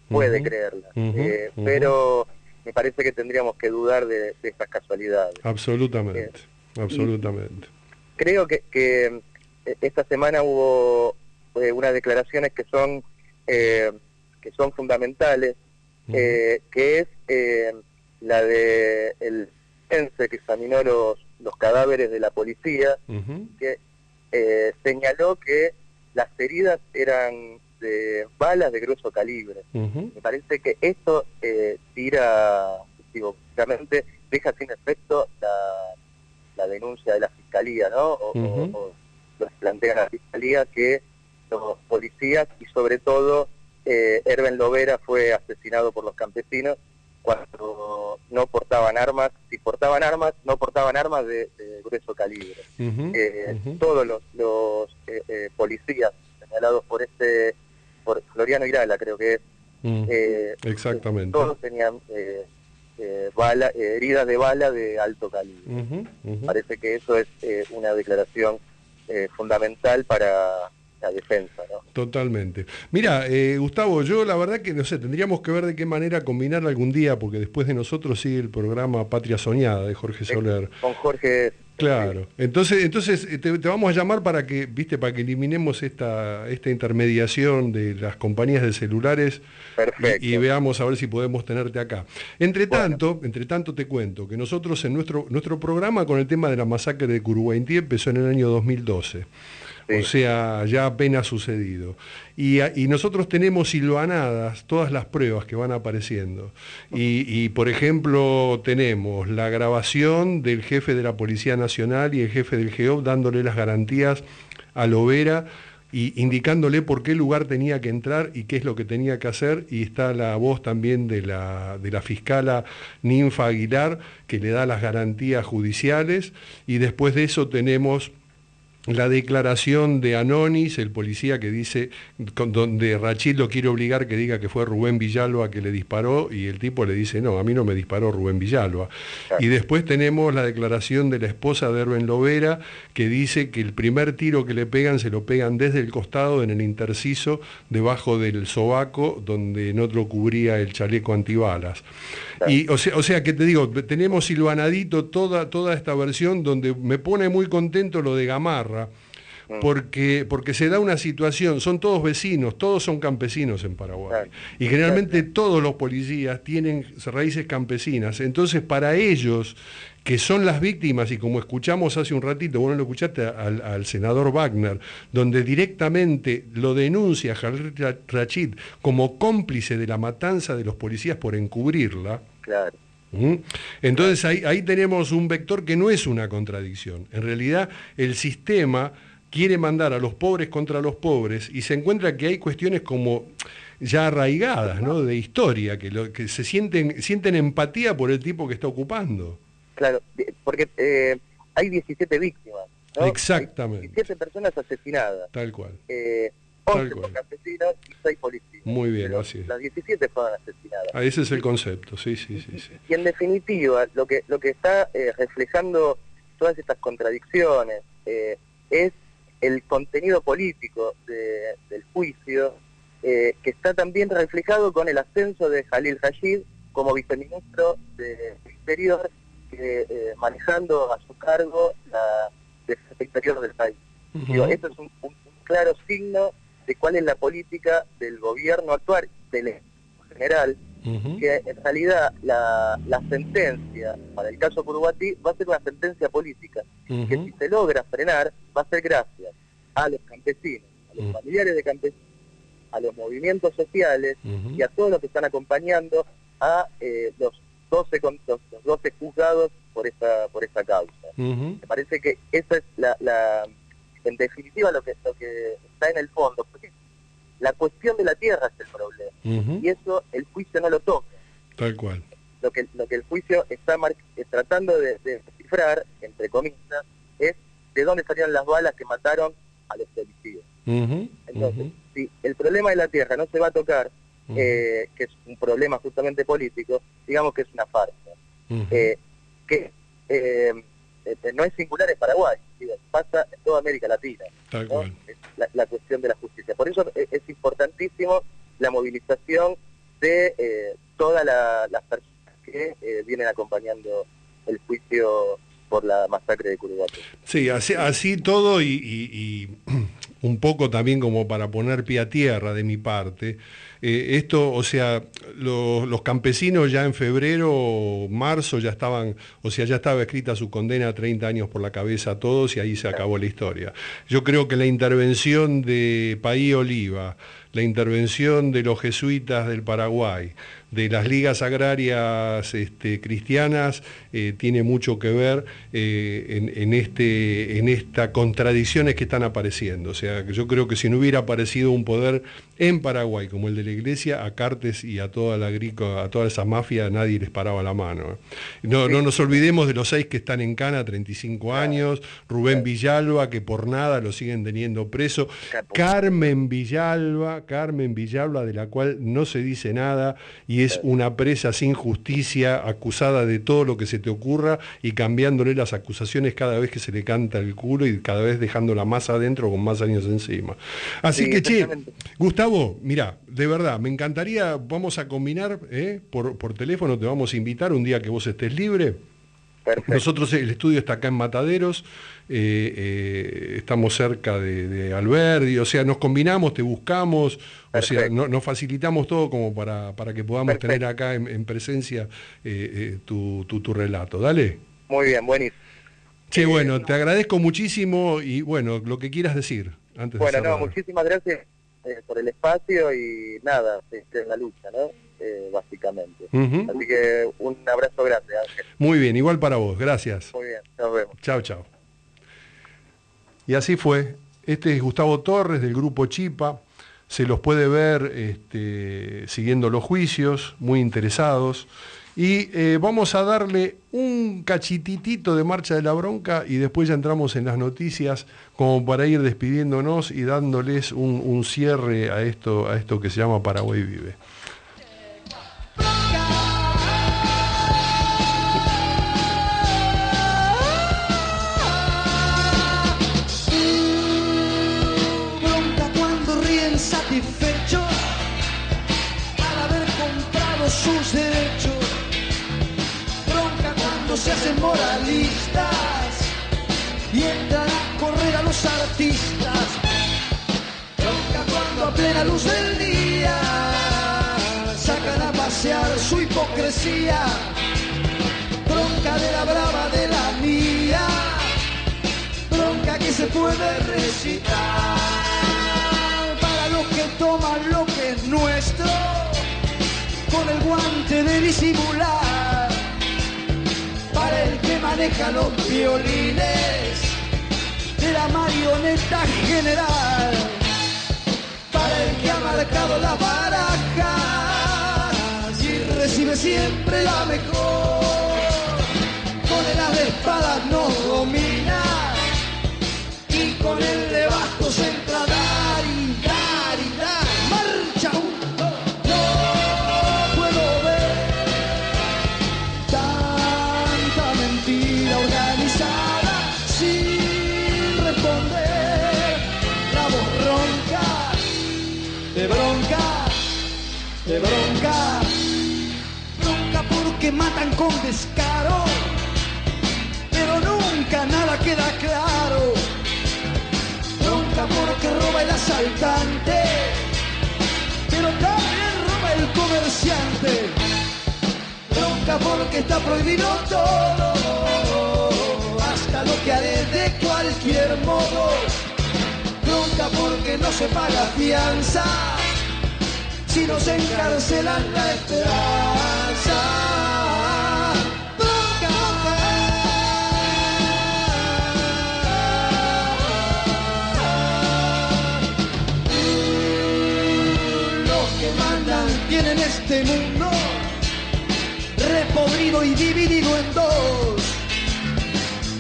[SPEAKER 5] puede creerlas, Eh, pero me parece que tendríamos que dudar de, de estas casualidades.
[SPEAKER 1] Absolutamente. Absolutamente.
[SPEAKER 5] Creo que, que, eh, esta semana hubo eh, unas declaraciones que son eh, que son fundamentales, que es la de el que examinó los, los cadáveres de la policía, que señaló que las heridas eran de balas de grueso calibre. Me parece que esto eh, tira, digo, deja sin efecto la, la denuncia de la fiscalía, ¿no? O, lo que plantea la fiscalía que los policías y sobre todo eh, Erben Lovera fue asesinado por los campesinos cuando no portaban armas, si portaban armas, no portaban armas de, de grueso calibre. Eh. Todos los, los eh, eh, policías señalados por este, por Floriano Irala creo que es, eh,
[SPEAKER 1] Exactamente.
[SPEAKER 5] todos tenían eh, eh, bala, eh, heridas de bala de alto calibre. Parece que eso es eh, una declaración eh, fundamental para la defensa, ¿no?
[SPEAKER 1] Totalmente. Mira, Gustavo, yo la verdad que no sé, tendríamos que ver de qué manera combinarla algún día, porque después de nosotros sigue el programa Patria Soñada de Jorge Soler.
[SPEAKER 5] Con Jorge.
[SPEAKER 1] Claro. Entonces, entonces eh, te, te vamos a llamar para que, viste, para que eliminemos esta, esta intermediación de las compañías de celulares
[SPEAKER 5] Perfecto.
[SPEAKER 1] y, y veamos a ver si podemos tenerte acá. Entre tanto, entre tanto te cuento que nosotros en nuestro, nuestro programa con el tema de la masacre de Curuguaintí empezó en el año 2012.
[SPEAKER 5] Sí.
[SPEAKER 1] O sea, ya apenas sucedido. Y, nosotros tenemos silvanadas todas las pruebas que van apareciendo. Y, y, por ejemplo, tenemos la grabación del jefe de la Policía Nacional y el jefe del GEOP dándole las garantías a Lovera y indicándole por qué lugar tenía que entrar y qué es lo que tenía que hacer. Y está la voz también de la, de la fiscala Ninfa Aguilar, que le da las garantías judiciales. Y después de eso tenemos la declaración de Anonis, el policía que dice, donde Rachid lo quiere obligar que diga que fue Rubén Villalba que le disparó y el tipo le dice, no, a mí no me disparó Rubén Villalba. Y después tenemos la declaración de la esposa de Erben Lovera que dice que el primer tiro que le pegan se lo pegan desde el costado en el interciso debajo del sobaco donde en otro cubría el chaleco antibalas. Y, o, sea, o sea que te digo, tenemos silvanadito toda, toda esta versión donde me pone muy contento lo de Gamarra. Porque, porque se da una situación, son todos vecinos, todos son campesinos en Paraguay. Y generalmente todos los policías tienen raíces campesinas. Entonces, para ellos, que son las víctimas, y como escuchamos hace un ratito, bueno, lo escuchaste al, senador Wagner, donde directamente lo denuncia Jalil Rachid como cómplice de la matanza de los policías por encubrirla,
[SPEAKER 5] Claro.
[SPEAKER 1] ¿Mm? Entonces ahí, ahí tenemos un vector que no es una contradicción. En realidad el sistema quiere mandar a los pobres contra los pobres y se encuentra que hay cuestiones como ya arraigadas, ¿no? De historia, que, lo, que se sienten, sienten empatía por el tipo que está ocupando.
[SPEAKER 5] Claro, porque eh, hay 17 víctimas.
[SPEAKER 1] Exactamente.
[SPEAKER 5] 17 personas asesinadas.
[SPEAKER 1] Tal cual.
[SPEAKER 5] Eh, 11 por campesinos y 6 policías.
[SPEAKER 1] Muy bien, así es.
[SPEAKER 5] Las 17 fueron asesinadas.
[SPEAKER 1] Ah, ese es el concepto, sí, sí, sí. sí.
[SPEAKER 5] Y en definitiva, lo que, lo que está eh, reflejando todas estas contradicciones es el contenido político de, del juicio, eh, que está también reflejado con el ascenso de Jalil Rashid como viceministro de Exterior, eh, manejando a su cargo la defensa exterior del país. Digo, esto es un, un claro signo de cuál es la política del gobierno actual, del general, que en realidad la, sentencia para el caso Curubati va a ser una sentencia política, que si se logra frenar va a ser gracias a los campesinos, a los familiares de campesinos, a los movimientos sociales y a todos los que están acompañando a eh, los 12 los, 12 juzgados por esta por esta causa. Me parece que esa es la en definitiva lo que, lo que está en el fondo, porque la cuestión de la tierra es el problema, y eso el juicio no lo toca.
[SPEAKER 1] Tal cual.
[SPEAKER 5] Lo que, lo que el juicio está eh, tratando de, descifrar, entre comillas, es de dónde salían las balas que mataron a los policías. Entonces, si el problema de la tierra no se va a tocar, eh, que es un problema justamente político, digamos que es una farsa. Eh, que este, no es singular en Paraguay, pasa en toda América Latina. la, cuestión de la justicia. Por eso es, importantísimo la movilización de eh, todas las personas que eh, vienen acompañando el juicio por la masacre de Curuguato.
[SPEAKER 1] Sí, así, así todo y un poco también como para poner pie a tierra de mi parte, eh, esto, o sea, los campesinos ya en febrero marzo ya estaban, o sea, ya estaba escrita su condena a 30 años por la cabeza a todos y ahí se acabó la historia. Yo creo que la intervención de Paí Oliva, la intervención de los jesuitas del Paraguay, de las ligas agrarias este, cristianas eh, tiene mucho que ver eh, en, este, en estas contradicciones que están apareciendo. O sea, yo creo que si no hubiera aparecido un poder en Paraguay como el de la Iglesia, a Cartes y a toda la a toda esa mafia nadie les paraba la mano. No, no nos olvidemos de los seis que están en Cana, 35 años, Rubén Villalba, que por nada lo siguen teniendo preso, Carmen Villalba, Carmen Villalba, de la cual no se dice nada, y es una presa sin justicia, acusada de todo lo que se te ocurra y cambiándole las acusaciones cada vez que se le canta el culo y cada vez dejándola más adentro con más años encima. Así que, che, Gustavo, mira, de verdad, me encantaría, vamos a combinar ¿eh? por, por teléfono, te vamos a invitar un día que vos estés libre nosotros, el estudio está acá en Mataderos, eh, eh, estamos cerca de, Alberdi, o sea, nos combinamos, te buscamos, o sea, nos facilitamos todo como para, para que podamos tener acá en, presencia eh, tu, tu, relato. Dale.
[SPEAKER 5] Muy bien, buenísimo.
[SPEAKER 1] Che, bueno, te agradezco muchísimo y bueno, lo que quieras decir antes
[SPEAKER 5] Bueno, no, muchísimas gracias por el espacio y nada, en la lucha, ¿no? Eh, básicamente. Así que un abrazo grande, Ángel.
[SPEAKER 1] Muy bien, igual para vos, gracias.
[SPEAKER 5] Muy bien, nos vemos.
[SPEAKER 1] Chao, chao. Y así fue Este es Gustavo Torres del grupo Chipa. Se los puede ver este, siguiendo los juicios, muy interesados. Y eh, vamos a darle un cachititito de marcha de la bronca y después ya entramos en las noticias como para ir despidiéndonos y dándoles un, un cierre a esto, a esto que se llama Paraguay Vive.
[SPEAKER 6] Sus derechos. Bronca cuando se hacen moralistas y entran a correr a los artistas. Bronca cuando a plena luz del día su hipocresía. Bronca de la brava de la mía bronca que se puede recitar para los que toman lo que es nuestro con el guante de disimular para el que maneja los violines de la marioneta general para el que ha marcado las barajas y siempre la mejor. Con el de espadas nos domina y con el con descaro pero nunca nada queda claro. Bronca porque roba el asaltante, pero también roba el comerciante. Bronca porque está prohibido todo, hasta lo que haré de cualquier modo. Bronca porque no se paga fianza, si nos encarcelan la esperanza. Este mundo repodrido y dividido en dos.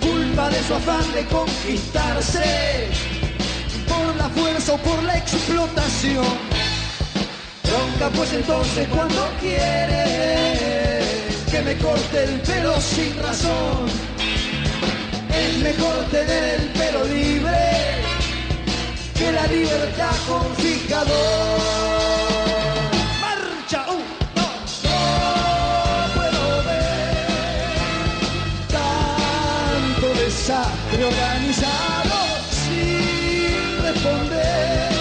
[SPEAKER 6] Culpa de su afán de conquistarse por la fuerza o por la explotación. Bronca pues entonces cuando quiere que me corte el pelo sin razón. Es mejor tener el pelo libre que la libertad con. Organizado sin responder.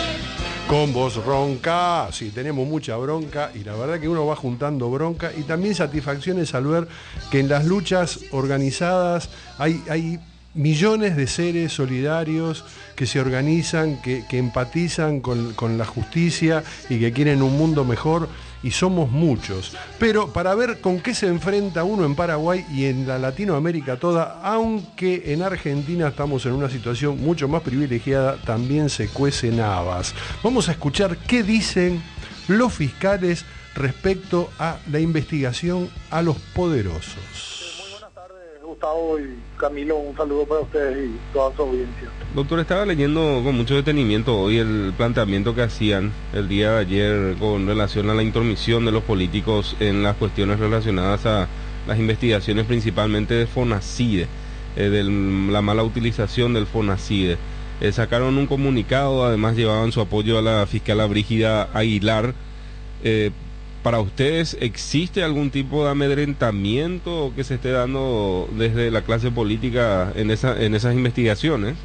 [SPEAKER 1] Con voz ronca, sí, tenemos mucha bronca y la verdad que uno va juntando bronca y también satisfacciones al ver que en las luchas organizadas hay, hay millones de seres solidarios que se organizan, que, que empatizan con, con la justicia y que quieren un mundo mejor y somos muchos. Pero para ver con qué se enfrenta uno en Paraguay y en la Latinoamérica toda, aunque en Argentina estamos en una situación mucho más privilegiada, también se cuecen habas. Vamos a escuchar qué dicen los fiscales respecto a la investigación a los poderosos.
[SPEAKER 7] Gustavo y Camilo. Un saludo para ustedes y toda su audiencia.
[SPEAKER 8] Doctor, estaba leyendo con mucho detenimiento hoy el planteamiento que hacían el día de ayer con relación a la intromisión de los políticos en las cuestiones relacionadas a las investigaciones principalmente de Fonacide, eh, de la mala utilización del Fonacide. Eh, sacaron un comunicado, además llevaban su apoyo a la fiscal Brígida Aguilar. Eh, ¿Para ustedes existe algún tipo de amedrentamiento que se esté dando desde la clase política en, esa, en esas investigaciones?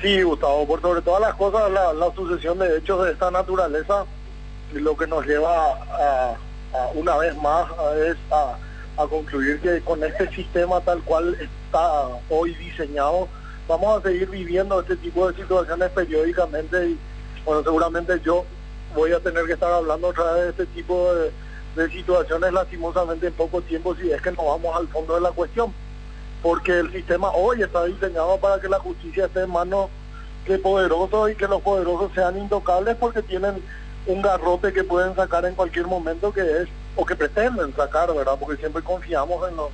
[SPEAKER 7] Sí, Gustavo, por sobre todas las cosas, la, la sucesión de hechos de esta naturaleza, lo que nos lleva a, a una vez más a, es a, a concluir que con este sistema tal cual está hoy diseñado, vamos a seguir viviendo este tipo de situaciones periódicamente y bueno, seguramente yo voy a tener que estar hablando otra vez de este tipo de, de situaciones lastimosamente en poco tiempo si es que no vamos al fondo de la cuestión porque el sistema hoy está diseñado para que la justicia esté en manos que poderosos y que los poderosos sean intocables porque tienen un garrote que pueden sacar en cualquier momento que es, o que pretenden sacar, ¿verdad? Porque siempre confiamos en los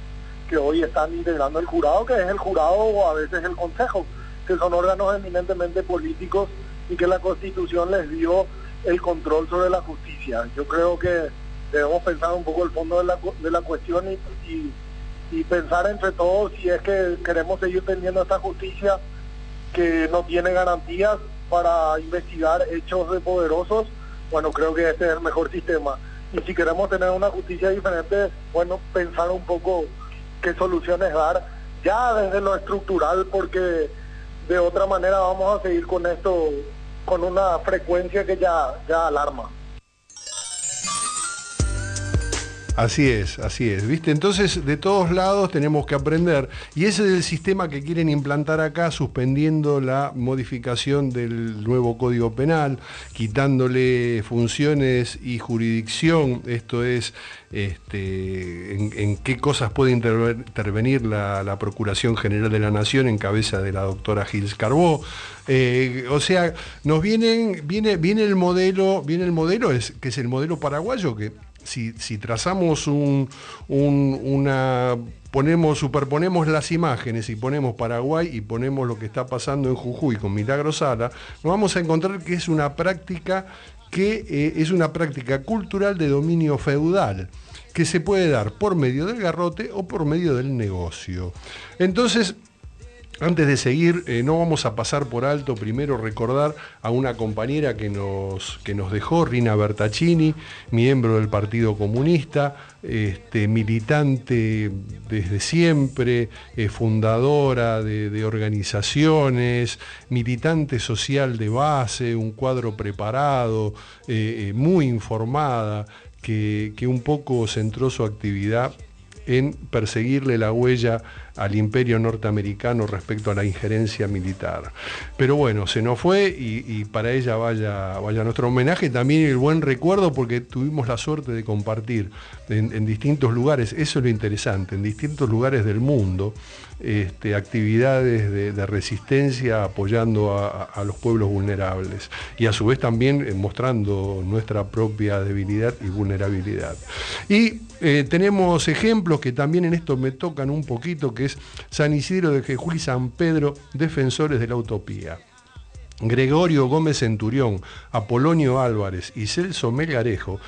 [SPEAKER 7] que hoy están integrando el jurado, que es el jurado o a veces el consejo, que son órganos eminentemente políticos y que la constitución les dio el control sobre la justicia. Yo creo que debemos pensar un poco el fondo de la, de la cuestión y, y, y pensar entre todos si es que queremos seguir teniendo esta justicia que no tiene garantías para investigar hechos de poderosos, bueno, creo que este es el mejor sistema. Y si queremos tener una justicia diferente, bueno, pensar un poco qué soluciones dar, ya desde lo estructural, porque de otra manera vamos a seguir con esto con una frecuencia que ya, ya alarma.
[SPEAKER 1] Así es, así es, ¿viste? Entonces, de todos lados tenemos que aprender. Y ese es el sistema que quieren implantar acá, suspendiendo la modificación del nuevo Código Penal, quitándole funciones y jurisdicción, esto es, este, en, qué cosas puede intervenir la, Procuración General de la Nación en cabeza de la doctora Gils Carbó. Eh, o sea, nos vienen, viene, viene el modelo, viene el modelo, es, que es el modelo paraguayo, que si, trazamos un, una ponemos, superponemos las imágenes y ponemos Paraguay y ponemos lo que está pasando en Jujuy con Milagro Sala, nos vamos a encontrar que es una práctica que eh, es una práctica cultural de dominio feudal que se puede dar por medio del garrote o por medio del negocio. Entonces, antes de seguir, eh, no vamos a pasar por alto primero recordar a una compañera que nos, que nos dejó, Rina Bertaccini, miembro del Partido Comunista, este, militante desde siempre, eh, fundadora de, organizaciones, militante social de base, un cuadro preparado, eh, muy informada, que, que un poco centró su actividad en perseguirle la huella al imperio norteamericano respecto a la injerencia militar. Pero bueno, se nos fue y, para ella vaya, vaya nuestro homenaje, también el buen recuerdo porque tuvimos la suerte de compartir en, distintos lugares, eso es lo interesante, en distintos lugares del mundo, este, actividades de, resistencia apoyando a, los pueblos vulnerables y a su vez también eh, mostrando nuestra propia debilidad y vulnerabilidad. Y eh, tenemos ejemplos que también en esto me tocan un poquito, que es San Isidro de Jejuy y San Pedro, defensores de la utopía. Gregorio Gómez Centurión, Apolonio Álvarez y Celso Melgarejo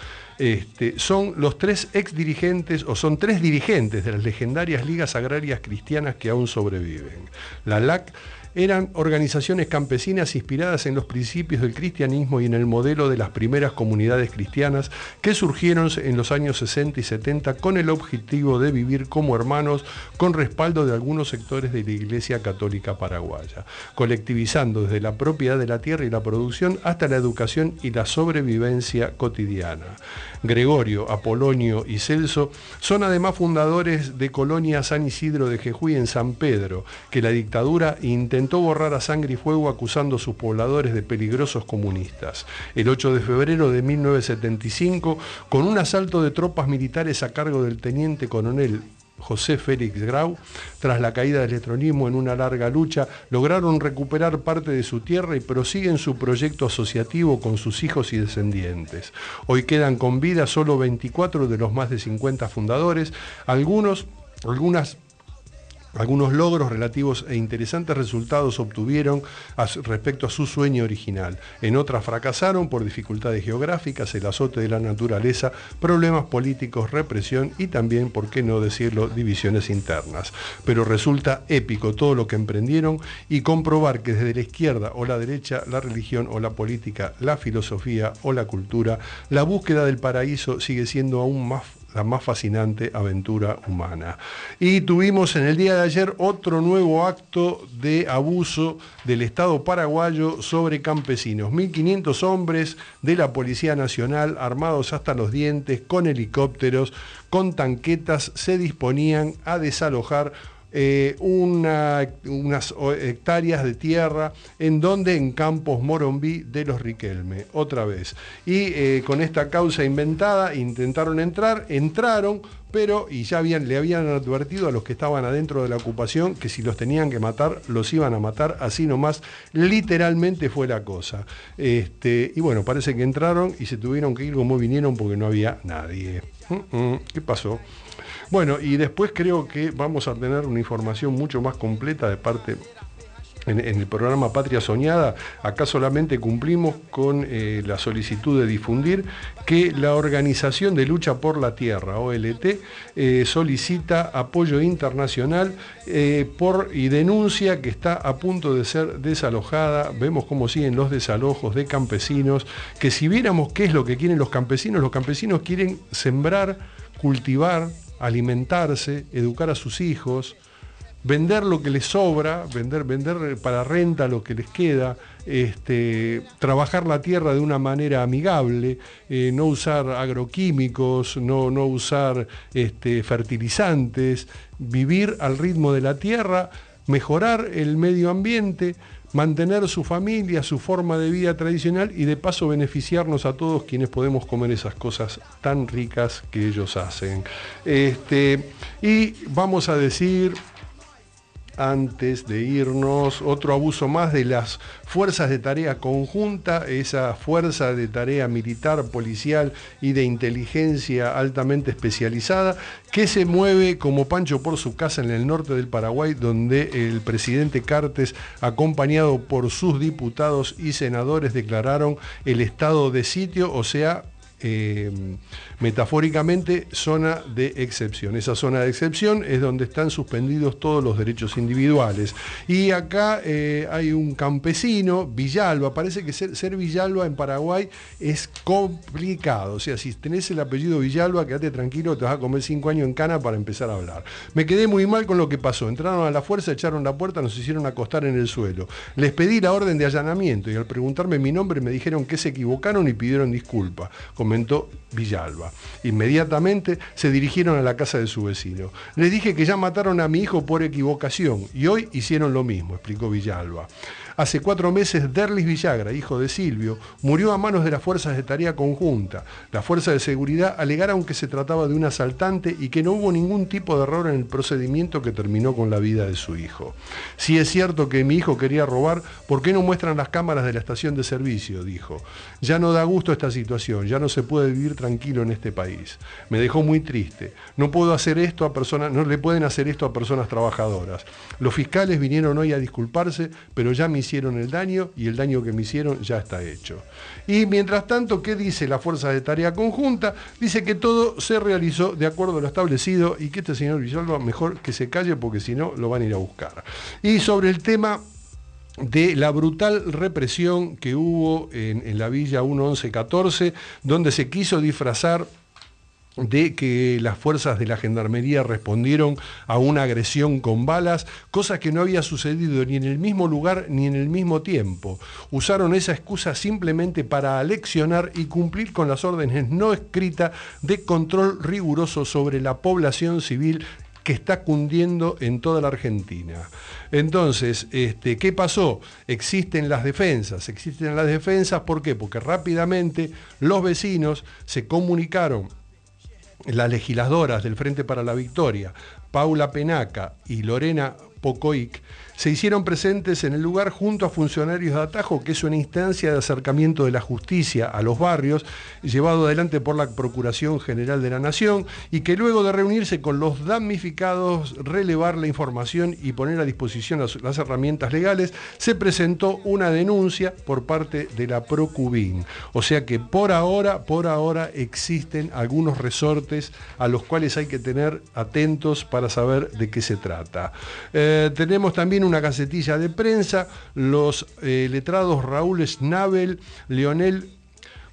[SPEAKER 1] este, son los tres ex dirigentes o son tres dirigentes de las legendarias ligas agrarias cristianas que aún sobreviven. La LAC eran organizaciones campesinas inspiradas en los principios del cristianismo y en el modelo de las primeras comunidades cristianas que surgieron en los años 60 y 70 con el objetivo de vivir como hermanos con respaldo de algunos sectores de la Iglesia Católica Paraguaya, colectivizando desde la propiedad de la tierra y la producción hasta la educación y la sobrevivencia cotidiana. Gregorio, Apolonio y Celso son además fundadores de Colonia San Isidro de Jejuy en San Pedro, que la dictadura intentó borrar a sangre y fuego acusando a sus pobladores de peligrosos comunistas. El 8 de febrero de 1975, con un asalto de tropas militares a cargo del teniente coronel José Félix Grau, tras la caída del electronismo en una larga lucha, lograron recuperar parte de su tierra y prosiguen su proyecto asociativo con sus hijos y descendientes. Hoy quedan con vida solo 24 de los más de 50 fundadores, algunos, algunas algunos logros relativos e interesantes resultados obtuvieron respecto a su sueño original. En otras fracasaron por dificultades geográficas, el azote de la naturaleza, problemas políticos, represión y también, por qué no decirlo, divisiones internas. Pero resulta épico todo lo que emprendieron y comprobar que desde la izquierda o la derecha, la religión o la política, la filosofía o la cultura, la búsqueda del paraíso sigue siendo aún más la más fascinante aventura humana. Y tuvimos en el día de ayer otro nuevo acto de abuso del Estado paraguayo sobre campesinos. 1.500 hombres de la Policía Nacional, armados hasta los dientes, con helicópteros, con tanquetas, se disponían a desalojar eh, una- unas hectáreas de tierra, en donde en Campos Morombí de los Riquelme, otra vez. Y eh, con esta causa inventada intentaron entrar, entraron, pero y ya habían, le habían advertido a los que estaban adentro de la ocupación que si los tenían que matar, los iban a matar, así nomás, literalmente fue la cosa. Este, y bueno, parece que entraron y se tuvieron que ir como vinieron porque no había nadie. Mm, mm, ¿Qué pasó? Bueno, y después creo que vamos a tener una información mucho más completa de parte en, el programa Patria Soñada. Acá solamente cumplimos con eh, la solicitud de difundir que la Organización de Lucha por la Tierra, OLT, eh, solicita apoyo internacional eh, por, y denuncia que está a punto de ser desalojada. Vemos cómo siguen los desalojos de campesinos, que si viéramos qué es lo que quieren los campesinos, los campesinos quieren sembrar, cultivar, alimentarse, educar a sus hijos, vender lo que les sobra, vender, vender para renta lo que les queda, este, trabajar la tierra de una manera amigable, eh, no usar agroquímicos, no, no usar este, fertilizantes, vivir al ritmo de la tierra, mejorar el medio ambiente, mantener su familia, su forma de vida tradicional y de paso beneficiarnos a todos quienes podemos comer esas cosas tan ricas que ellos hacen. Este, y vamos a decir antes de irnos, otro abuso más de las fuerzas de tarea conjunta, esa fuerza de tarea militar, policial y de inteligencia altamente especializada, que se mueve como Pancho por su casa en el norte del Paraguay, donde el presidente Cartes, acompañado por sus diputados y senadores, declararon el estado de sitio, o sea, eh, metafóricamente zona de excepción. Esa zona de excepción es donde están suspendidos todos los derechos individuales. Y acá eh, hay un campesino, Villalba, parece que ser, Villalba en Paraguay es complicado. O sea, si tenés el apellido Villalba, quédate tranquilo, te vas a comer cinco años en cana para empezar a hablar. Me quedé muy mal con lo que pasó. Entraron a la fuerza, echaron la puerta, nos hicieron acostar en el suelo. Les pedí la orden de allanamiento y al preguntarme mi nombre me dijeron que se equivocaron y pidieron disculpas comentó Villalba. Inmediatamente se dirigieron a la casa de su vecino. Les dije que ya mataron a mi hijo por equivocación y hoy hicieron lo mismo, explicó Villalba. Hace cuatro meses, Derlis Villagra, hijo de Silvio, murió a manos de las fuerzas de tarea conjunta. Las fuerzas de seguridad alegaron que se trataba de un asaltante y que no hubo ningún tipo de error en el procedimiento que terminó con la vida de su hijo. Si es cierto que mi hijo quería robar, ¿por qué no muestran las cámaras de la estación de servicio? dijo. Ya no da gusto esta situación, ya no se puede vivir tranquilo en este país. Me dejó muy triste. No puedo hacer esto a personas, no le pueden hacer esto a personas trabajadoras. Los fiscales vinieron hoy a disculparse, pero ya hicieron el daño y el daño que me hicieron ya está hecho. Y mientras tanto, ¿qué dice la Fuerza de Tarea Conjunta? Dice que todo se realizó de acuerdo a lo establecido y que este señor Villalba mejor que se calle porque si no lo van a ir a buscar. Y sobre el tema de la brutal represión que hubo en, en la Villa 1114, donde se quiso disfrazar de que las fuerzas de la gendarmería respondieron a una agresión con balas, cosa que no había sucedido ni en el mismo lugar ni en el mismo tiempo. Usaron esa excusa simplemente para aleccionar y cumplir con las órdenes no escritas de control riguroso sobre la población civil que está cundiendo en toda la Argentina. Entonces, este, ¿qué pasó? Existen las defensas, existen las defensas, ¿por qué? Porque rápidamente los vecinos se comunicaron las legisladoras del Frente para la Victoria, Paula Penaca y Lorena Pocoic, se hicieron presentes en el lugar junto a funcionarios de Atajo, que es una instancia de acercamiento de la justicia a los barrios, llevado adelante por la Procuración General de la Nación, y que luego de reunirse con los damnificados, relevar la información y poner a disposición las, herramientas legales, se presentó una denuncia por parte de la Procubin. O sea que por ahora, por ahora existen algunos resortes a los cuales hay que tener atentos para saber de qué se trata. Eh, tenemos también una gacetilla de prensa, los eh, letrados Raúl Schnabel, Leonel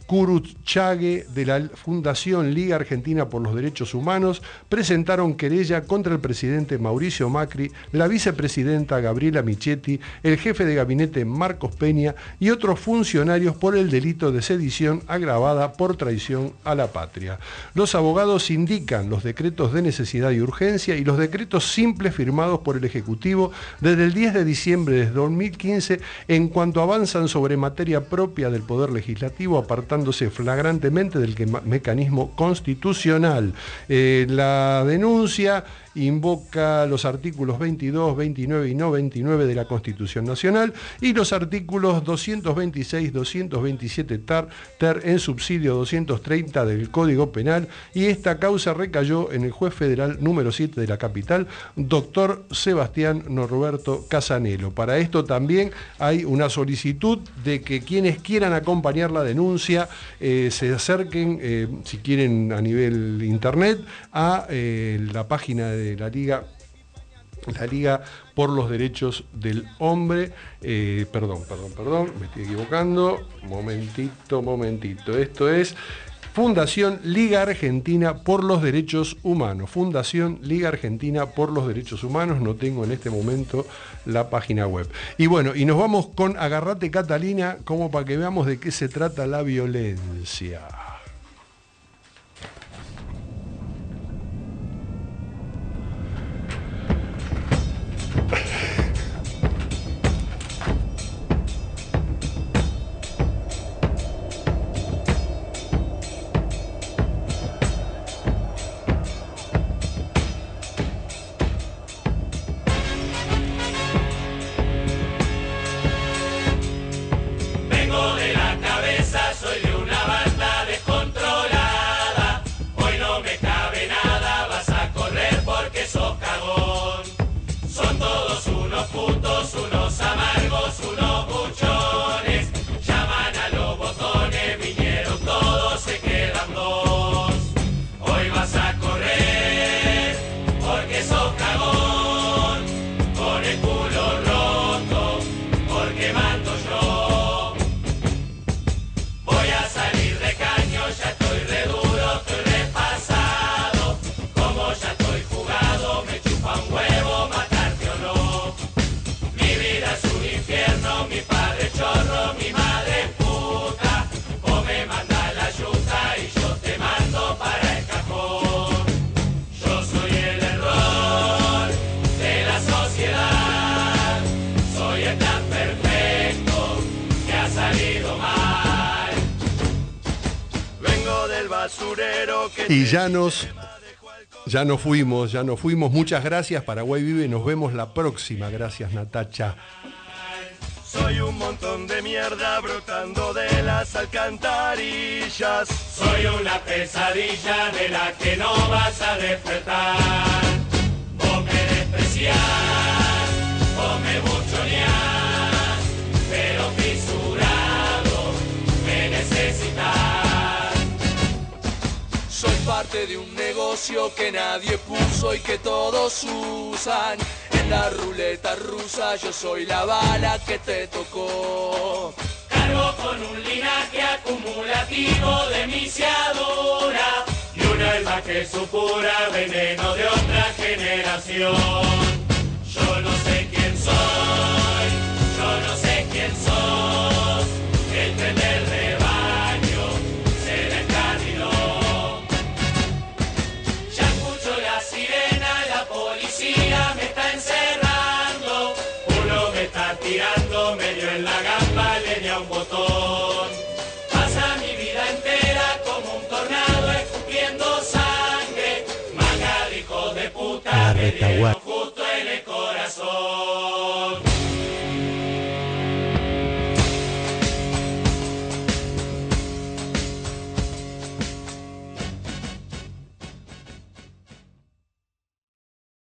[SPEAKER 1] Kuruchague de la Fundación Liga Argentina por los Derechos Humanos presentaron querella contra el presidente Mauricio Macri, la vicepresidenta Gabriela Michetti, el jefe de gabinete Marcos Peña y otros funcionarios por el delito de sedición agravada por traición a la patria. Los abogados indican los decretos de necesidad y urgencia y los decretos simples firmados por el Ejecutivo desde el 10 de diciembre de 2015 en cuanto avanzan sobre materia propia del Poder Legislativo, flagrantemente del mecanismo constitucional. Eh, la denuncia invoca los artículos 22, 29 y 99 de la Constitución Nacional y los artículos 226, 227 ter, ter en subsidio 230 del Código Penal y esta causa recayó en el juez federal número 7 de la capital, doctor Sebastián Norberto Casanelo. Para esto también hay una solicitud de que quienes quieran acompañar la denuncia eh, se acerquen, eh, si quieren a nivel internet, a eh, la página de la Liga la Liga por los Derechos del Hombre. Perdón, perdón, perdón, me estoy equivocando. Momentito, momentito. Esto es Fundación Liga Argentina por los Derechos Humanos. Fundación Liga Argentina por los Derechos Humanos. No tengo en este momento la página web. Y bueno, y nos vamos con Agarrate Catalina, como para que veamos de qué se trata la violencia.
[SPEAKER 9] Y
[SPEAKER 1] ya nos, ya nos fuimos, ya nos fuimos. Muchas gracias, Paraguay Vive. Nos vemos la próxima. Gracias, Natacha.
[SPEAKER 10] soy un montón de mierda brotando de las alcantarillas.
[SPEAKER 9] Soy una pesadilla de la que no vas a despertar. Vos me despreciás, vos me buchoneás,
[SPEAKER 11] Soy parte de un negocio que nadie puso y que todos usan. En la ruleta rusa yo soy la bala que te tocó.
[SPEAKER 9] Cargo con un linaje acumulativo de misiadura y una alma que supura veneno de otra generación. Yo no sé quién soy, yo no sé quién sos,
[SPEAKER 12] what?